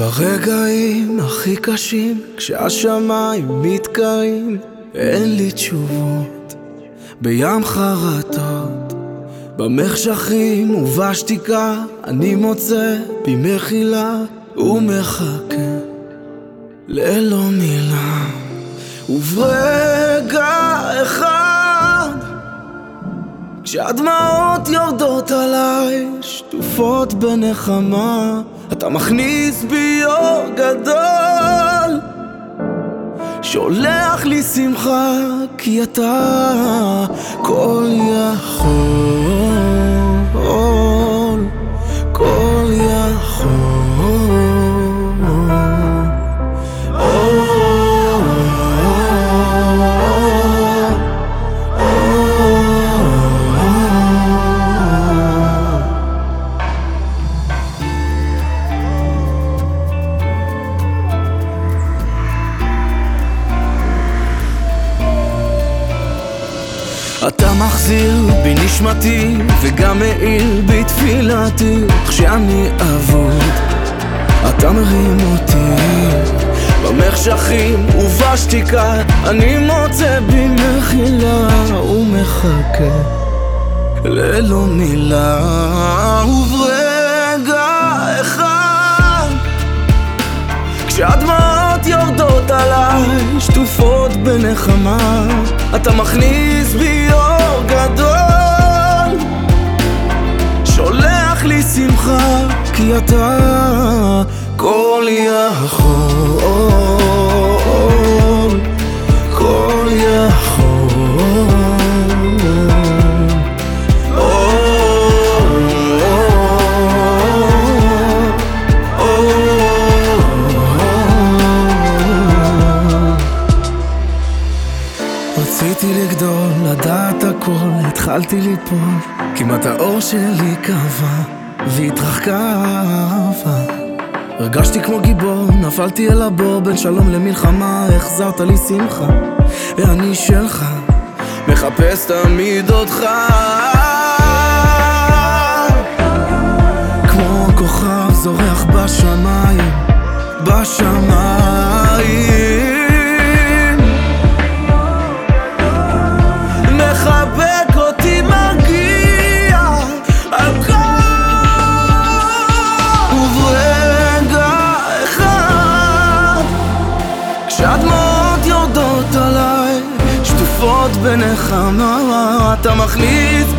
ברגעים הכי קשים, כשהשמיים מתקרים, אין לי תשובות, בים חרטות, במחשכים ובשתיקה, אני מוצא בי מחילה ומחכה ללא מילה. וברגע אחד, כשהדמעות יורדות עליי, שטופות בנחמה, אתה מכניס בי אור גדול. שולח לי שמחה כי אתה כל יכול אתה מחזיר בי נשמתי וגם מאיר בי תפילתי כשאני אבוד אתה מרים אותי. במחשכים ובשתיקה אני מוצא בי מחילה ומחכה ללא מילה. וברגע אחד כשהדמעות יורדות עליי שטופות בנחמה אתה מכניס בי כי אתה כל יכול כל יכול. רציתי לגדול, לדעת הכל, התחלתי ליפול כמעט האור שלי קבע והתרחקה. אהבה הרגשתי כמו גיבור, נפלתי אל הבור בין שלום למלחמה, החזרת לי שמחה ואני שלך, מחפש תמיד אותך. כמו כוכב זורח בשמיים, בשמיים כשהדמעות יורדות עליי שטופות בנחמה אתה מכניס